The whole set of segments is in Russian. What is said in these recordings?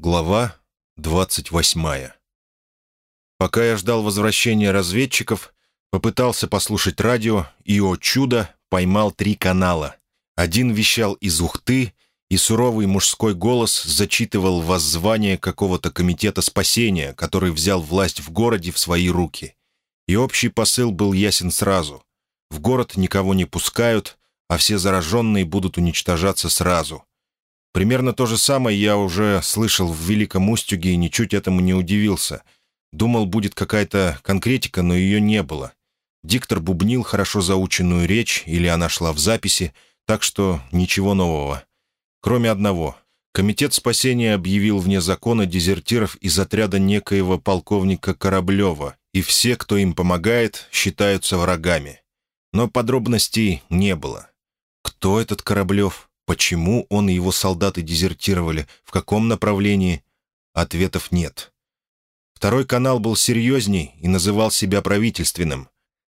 Глава 28 Пока я ждал возвращения разведчиков, попытался послушать радио и, о чудо, поймал три канала. Один вещал из Ухты, и суровый мужской голос зачитывал воззвание какого-то комитета спасения, который взял власть в городе в свои руки. И общий посыл был ясен сразу. В город никого не пускают, а все зараженные будут уничтожаться сразу. Примерно то же самое я уже слышал в Великом Устюге и ничуть этому не удивился. Думал, будет какая-то конкретика, но ее не было. Диктор бубнил хорошо заученную речь, или она шла в записи, так что ничего нового. Кроме одного. Комитет спасения объявил вне закона дезертиров из отряда некоего полковника Кораблева, и все, кто им помогает, считаются врагами. Но подробностей не было. Кто этот Кораблев? Почему он и его солдаты дезертировали? В каком направлении? Ответов нет. Второй канал был серьезней и называл себя правительственным.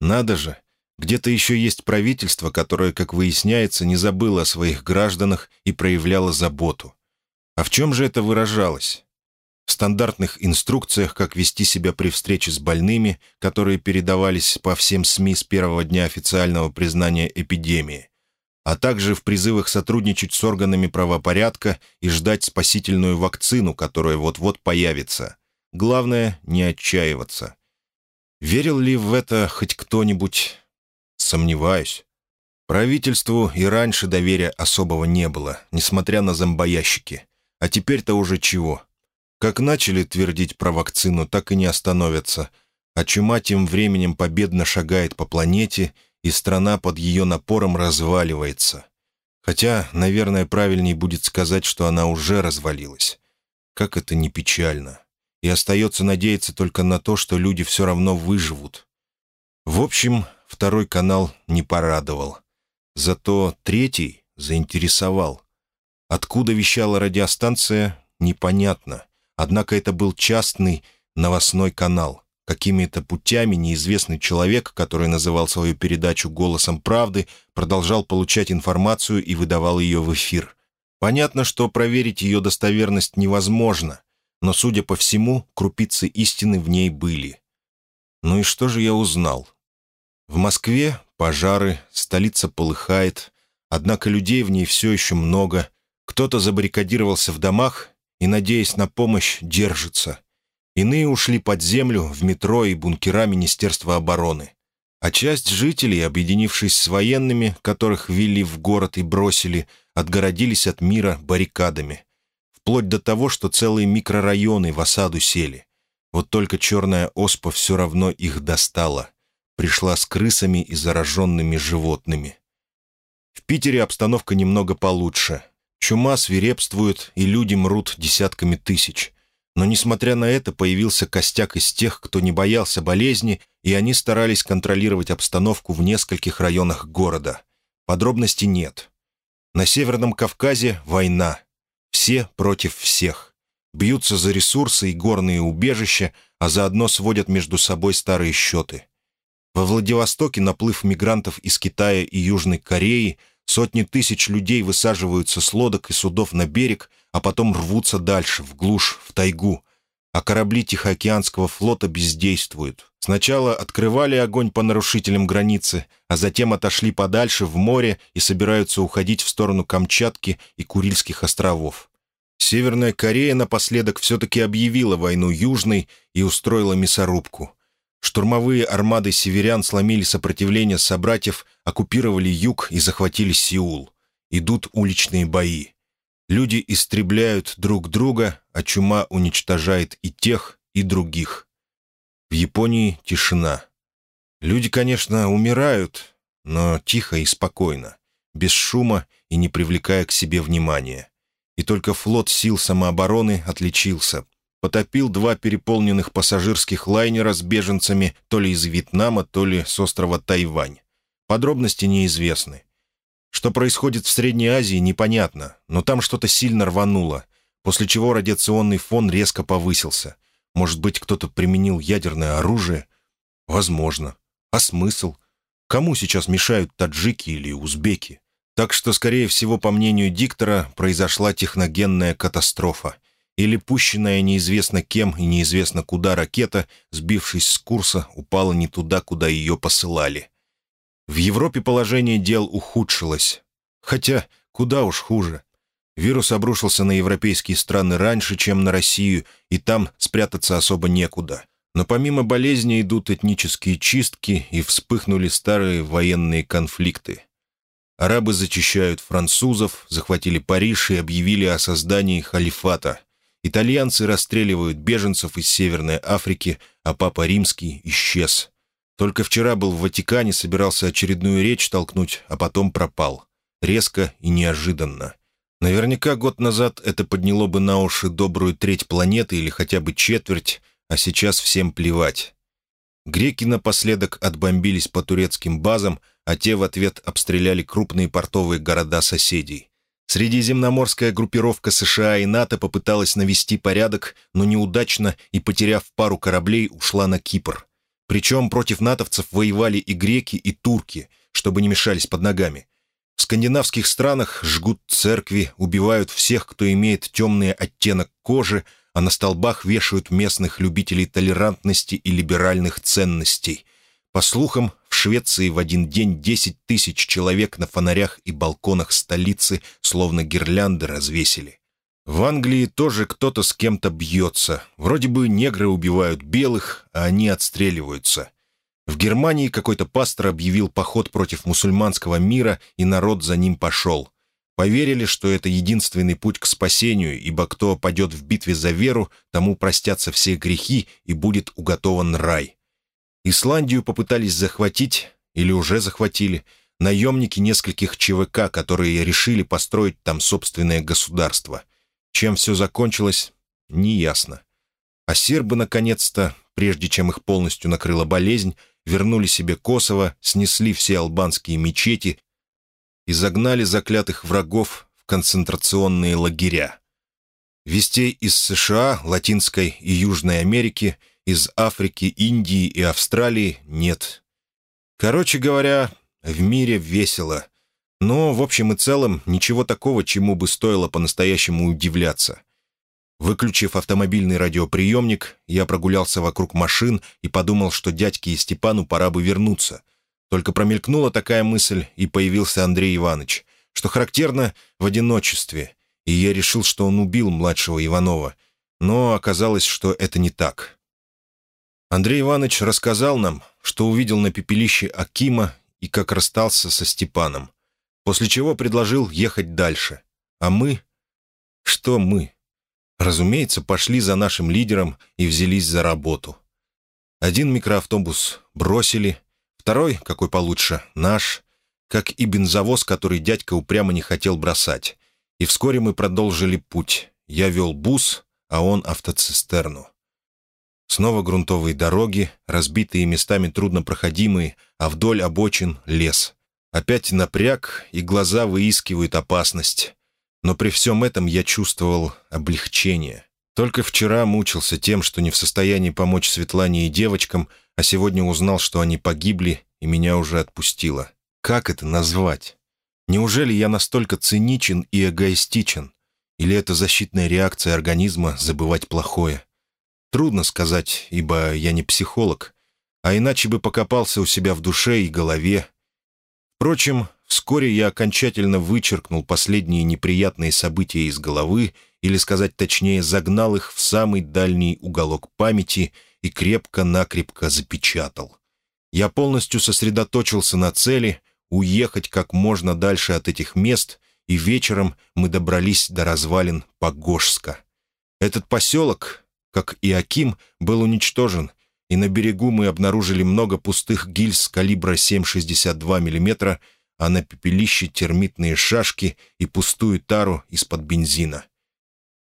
Надо же, где-то еще есть правительство, которое, как выясняется, не забыло о своих гражданах и проявляло заботу. А в чем же это выражалось? В стандартных инструкциях, как вести себя при встрече с больными, которые передавались по всем СМИ с первого дня официального признания эпидемии а также в призывах сотрудничать с органами правопорядка и ждать спасительную вакцину, которая вот-вот появится. Главное — не отчаиваться. Верил ли в это хоть кто-нибудь? Сомневаюсь. Правительству и раньше доверия особого не было, несмотря на зомбоящики. А теперь-то уже чего? Как начали твердить про вакцину, так и не остановятся. А чума тем временем победно шагает по планете — и страна под ее напором разваливается. Хотя, наверное, правильнее будет сказать, что она уже развалилась. Как это не печально. И остается надеяться только на то, что люди все равно выживут. В общем, второй канал не порадовал. Зато третий заинтересовал. Откуда вещала радиостанция, непонятно. Однако это был частный новостной канал — Какими-то путями неизвестный человек, который называл свою передачу «Голосом правды», продолжал получать информацию и выдавал ее в эфир. Понятно, что проверить ее достоверность невозможно, но, судя по всему, крупицы истины в ней были. Ну и что же я узнал? В Москве пожары, столица полыхает, однако людей в ней все еще много. Кто-то забаррикадировался в домах и, надеясь на помощь, держится — Иные ушли под землю, в метро и бункера Министерства обороны. А часть жителей, объединившись с военными, которых ввели в город и бросили, отгородились от мира баррикадами. Вплоть до того, что целые микрорайоны в осаду сели. Вот только черная оспа все равно их достала. Пришла с крысами и зараженными животными. В Питере обстановка немного получше. Чума свирепствует, и люди мрут десятками тысяч. Но, несмотря на это, появился костяк из тех, кто не боялся болезни, и они старались контролировать обстановку в нескольких районах города. Подробностей нет. На Северном Кавказе война. Все против всех. Бьются за ресурсы и горные убежища, а заодно сводят между собой старые счеты. Во Владивостоке наплыв мигрантов из Китая и Южной Кореи Сотни тысяч людей высаживаются с лодок и судов на берег, а потом рвутся дальше, в глушь, в тайгу. А корабли Тихоокеанского флота бездействуют. Сначала открывали огонь по нарушителям границы, а затем отошли подальше в море и собираются уходить в сторону Камчатки и Курильских островов. Северная Корея напоследок все-таки объявила войну Южной и устроила мясорубку. Штурмовые армады северян сломили сопротивление собратьев, оккупировали юг и захватили Сеул. Идут уличные бои. Люди истребляют друг друга, а чума уничтожает и тех, и других. В Японии тишина. Люди, конечно, умирают, но тихо и спокойно, без шума и не привлекая к себе внимания. И только флот сил самообороны отличился — потопил два переполненных пассажирских лайнера с беженцами то ли из Вьетнама, то ли с острова Тайвань. Подробности неизвестны. Что происходит в Средней Азии, непонятно, но там что-то сильно рвануло, после чего радиационный фон резко повысился. Может быть, кто-то применил ядерное оружие? Возможно. А смысл? Кому сейчас мешают таджики или узбеки? Так что, скорее всего, по мнению диктора, произошла техногенная катастрофа — или пущенная неизвестно кем и неизвестно куда ракета, сбившись с курса, упала не туда, куда ее посылали. В Европе положение дел ухудшилось. Хотя, куда уж хуже. Вирус обрушился на европейские страны раньше, чем на Россию, и там спрятаться особо некуда. Но помимо болезни идут этнические чистки, и вспыхнули старые военные конфликты. Арабы зачищают французов, захватили Париж и объявили о создании халифата. Итальянцы расстреливают беженцев из Северной Африки, а Папа Римский исчез. Только вчера был в Ватикане, собирался очередную речь толкнуть, а потом пропал. Резко и неожиданно. Наверняка год назад это подняло бы на уши добрую треть планеты или хотя бы четверть, а сейчас всем плевать. Греки напоследок отбомбились по турецким базам, а те в ответ обстреляли крупные портовые города соседей. Средиземноморская группировка США и НАТО попыталась навести порядок, но неудачно и, потеряв пару кораблей, ушла на Кипр. Причем против натовцев воевали и греки, и турки, чтобы не мешались под ногами. В скандинавских странах жгут церкви, убивают всех, кто имеет темный оттенок кожи, а на столбах вешают местных любителей толерантности и либеральных ценностей. По слухам, в Швеции в один день 10 тысяч человек на фонарях и балконах столицы словно гирлянды развесили. В Англии тоже кто-то с кем-то бьется. Вроде бы негры убивают белых, а они отстреливаются. В Германии какой-то пастор объявил поход против мусульманского мира, и народ за ним пошел. Поверили, что это единственный путь к спасению, ибо кто падет в битве за веру, тому простятся все грехи и будет уготован рай. Исландию попытались захватить, или уже захватили, наемники нескольких ЧВК, которые решили построить там собственное государство. Чем все закончилось, неясно. А сербы, наконец-то, прежде чем их полностью накрыла болезнь, вернули себе Косово, снесли все албанские мечети и загнали заклятых врагов в концентрационные лагеря. Вестей из США, Латинской и Южной Америки – из Африки, Индии и Австралии нет. Короче говоря, в мире весело. Но, в общем и целом, ничего такого, чему бы стоило по-настоящему удивляться. Выключив автомобильный радиоприемник, я прогулялся вокруг машин и подумал, что дядьке и Степану пора бы вернуться. Только промелькнула такая мысль, и появился Андрей Иванович, что характерно в одиночестве, и я решил, что он убил младшего Иванова. Но оказалось, что это не так. Андрей Иванович рассказал нам, что увидел на пепелище Акима и как расстался со Степаном, после чего предложил ехать дальше. А мы? Что мы? Разумеется, пошли за нашим лидером и взялись за работу. Один микроавтобус бросили, второй, какой получше, наш, как и бензовоз, который дядька упрямо не хотел бросать. И вскоре мы продолжили путь. Я вел бус, а он автоцистерну. Снова грунтовые дороги, разбитые местами труднопроходимые, а вдоль обочин — лес. Опять напряг, и глаза выискивают опасность. Но при всем этом я чувствовал облегчение. Только вчера мучился тем, что не в состоянии помочь Светлане и девочкам, а сегодня узнал, что они погибли, и меня уже отпустило. Как это назвать? Неужели я настолько циничен и эгоистичен? Или это защитная реакция организма забывать плохое? Трудно сказать, ибо я не психолог, а иначе бы покопался у себя в душе и голове. Впрочем, вскоре я окончательно вычеркнул последние неприятные события из головы, или сказать точнее, загнал их в самый дальний уголок памяти и крепко-накрепко запечатал. Я полностью сосредоточился на цели уехать как можно дальше от этих мест, и вечером мы добрались до развалин Погожска. Этот поселок, как и Аким, был уничтожен, и на берегу мы обнаружили много пустых гильз калибра 7,62 мм, а на пепелище термитные шашки и пустую тару из-под бензина.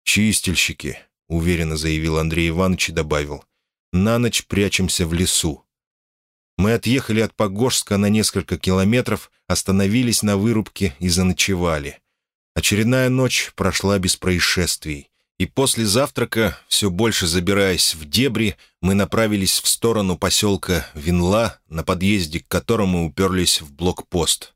«Чистильщики», — уверенно заявил Андрей Иванович и добавил, «на ночь прячемся в лесу». Мы отъехали от Погожска на несколько километров, остановились на вырубке и заночевали. Очередная ночь прошла без происшествий. И после завтрака, все больше забираясь в дебри, мы направились в сторону поселка Винла, на подъезде к которому уперлись в блокпост.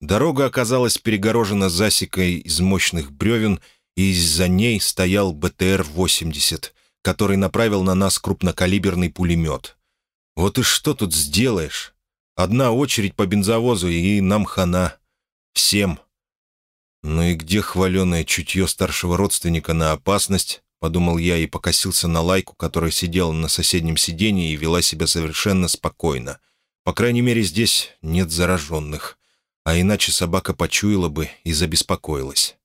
Дорога оказалась перегорожена засекой из мощных бревен, и из-за ней стоял БТР-80, который направил на нас крупнокалиберный пулемет. Вот и что тут сделаешь? Одна очередь по бензовозу, и нам хана. Всем. Ну и где хваленое чутье старшего родственника на опасность? Подумал я и покосился на лайку, которая сидела на соседнем сиденье и вела себя совершенно спокойно. По крайней мере, здесь нет зараженных. А иначе собака почуяла бы и забеспокоилась.